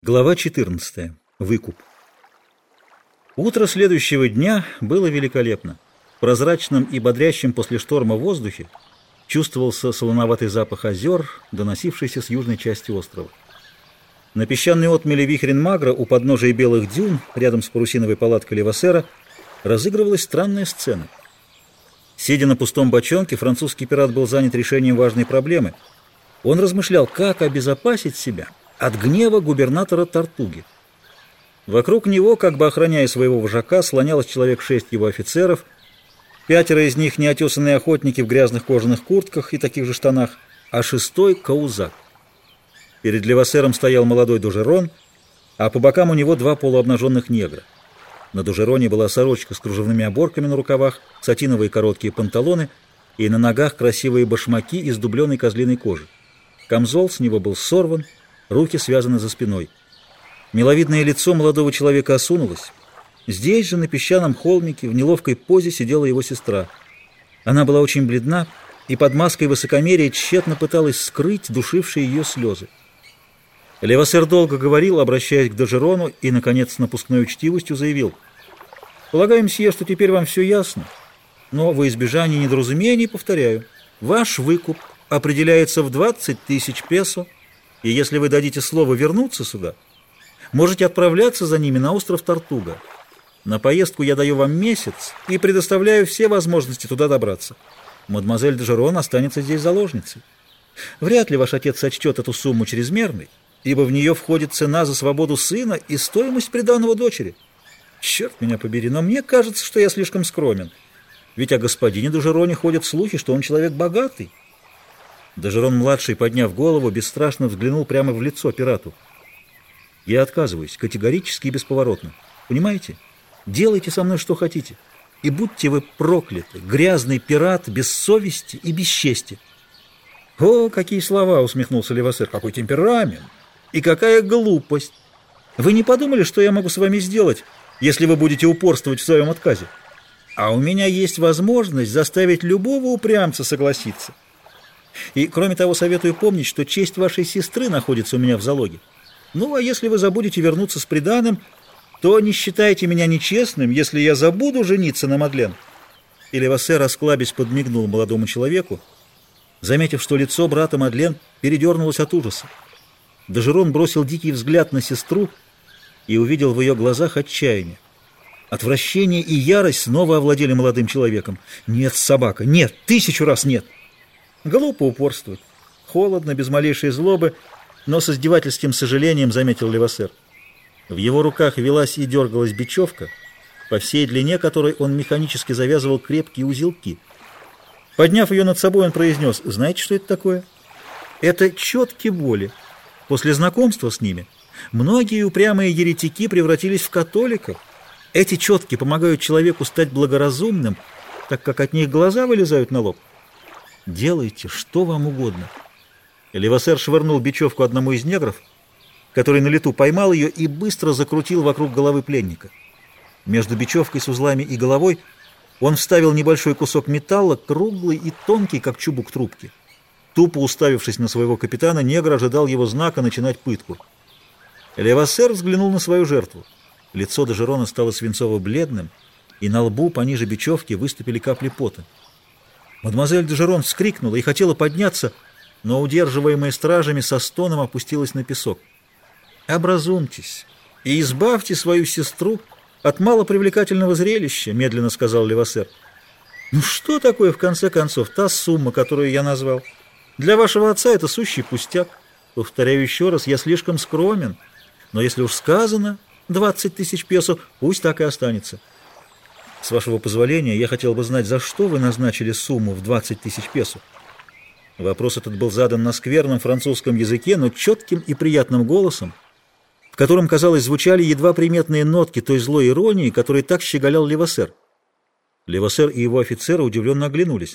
Глава 14. Выкуп. Утро следующего дня было великолепно. В прозрачном и бодрящем после шторма воздухе чувствовался солоноватый запах озер, доносившийся с южной части острова. На песчаной отмеле Вихрен-Магра у подножия белых дюн, рядом с парусиновой палаткой Левасера, разыгрывалась странная сцена. Сидя на пустом бочонке, французский пират был занят решением важной проблемы. Он размышлял, как обезопасить себя – от гнева губернатора Тартуги. Вокруг него, как бы охраняя своего вожака, слонялось человек шесть его офицеров, пятеро из них неотесанные охотники в грязных кожаных куртках и таких же штанах, а шестой — Каузак. Перед Левасером стоял молодой Дужерон, а по бокам у него два полуобнаженных негра. На Дужероне была сорочка с кружевными оборками на рукавах, сатиновые короткие панталоны и на ногах красивые башмаки из дубленой козлиной кожи. Камзол с него был сорван, руки связаны за спиной. Миловидное лицо молодого человека осунулось. Здесь же, на песчаном холмике, в неловкой позе сидела его сестра. Она была очень бледна и под маской высокомерия тщетно пыталась скрыть душившие ее слезы. Левосер долго говорил, обращаясь к Дожерону, и, наконец, с напускной учтивостью заявил. «Полагаю, мсье, что теперь вам все ясно, но во избежание недоразумений повторяю. Ваш выкуп определяется в 20 тысяч песо, и если вы дадите слово вернуться сюда, можете отправляться за ними на остров Тартуга. На поездку я даю вам месяц и предоставляю все возможности туда добраться. Мадемуазель Дежерон останется здесь заложницей. Вряд ли ваш отец сочтет эту сумму чрезмерной, ибо в нее входит цена за свободу сына и стоимость приданного дочери. Черт меня побери, но мне кажется, что я слишком скромен. Ведь о господине Дежероне ходят слухи, что он человек богатый. Дежерон-младший, подняв голову, бесстрашно взглянул прямо в лицо пирату. «Я отказываюсь, категорически и бесповоротно. Понимаете? Делайте со мной что хотите. И будьте вы прокляты, грязный пират без совести и без чести». «О, какие слова!» — усмехнулся Левасер. «Какой темперамент! И какая глупость! Вы не подумали, что я могу с вами сделать, если вы будете упорствовать в своем отказе? А у меня есть возможность заставить любого упрямца согласиться». И, кроме того, советую помнить, что честь вашей сестры находится у меня в залоге. Ну, а если вы забудете вернуться с приданым, то не считайте меня нечестным, если я забуду жениться на Мадлен». И Левасе, расклабясь, подмигнул молодому человеку, заметив, что лицо брата Мадлен передернулось от ужаса. Дежерон бросил дикий взгляд на сестру и увидел в ее глазах отчаяние. Отвращение и ярость снова овладели молодым человеком. «Нет, собака, нет, тысячу раз нет!» Глупо упорствовать. Холодно, без малейшей злобы, но с издевательским сожалением заметил Левасер. В его руках велась и дергалась бечевка, по всей длине которой он механически завязывал крепкие узелки. Подняв ее над собой, он произнес, «Знаете, что это такое?» «Это четки боли. После знакомства с ними многие упрямые еретики превратились в католиков. Эти четки помогают человеку стать благоразумным, так как от них глаза вылезают на лоб. Делайте что вам угодно. Левасер швырнул бечевку одному из негров, который на лету поймал ее и быстро закрутил вокруг головы пленника. Между бечевкой с узлами и головой он вставил небольшой кусок металла, круглый и тонкий, как чубук трубки. Тупо уставившись на своего капитана, негр ожидал его знака начинать пытку. Левасер взглянул на свою жертву. Лицо Дежерона стало свинцово-бледным, и на лбу пониже бечевки выступили капли пота. Мадемуазель Дежерон вскрикнула и хотела подняться, но, удерживаемая стражами, со стоном опустилась на песок. «Образумьтесь и избавьте свою сестру от малопривлекательного зрелища», — медленно сказал Левасер. «Ну что такое, в конце концов, та сумма, которую я назвал? Для вашего отца это сущий пустяк. Повторяю еще раз, я слишком скромен. Но если уж сказано 20 тысяч песо, пусть так и останется». С вашего позволения, я хотел бы знать, за что вы назначили сумму в 20 тысяч песо? Вопрос этот был задан на скверном французском языке, но четким и приятным голосом, в котором, казалось, звучали едва приметные нотки той злой иронии, которой так щеголял Левасер. Левасер и его офицеры удивленно оглянулись.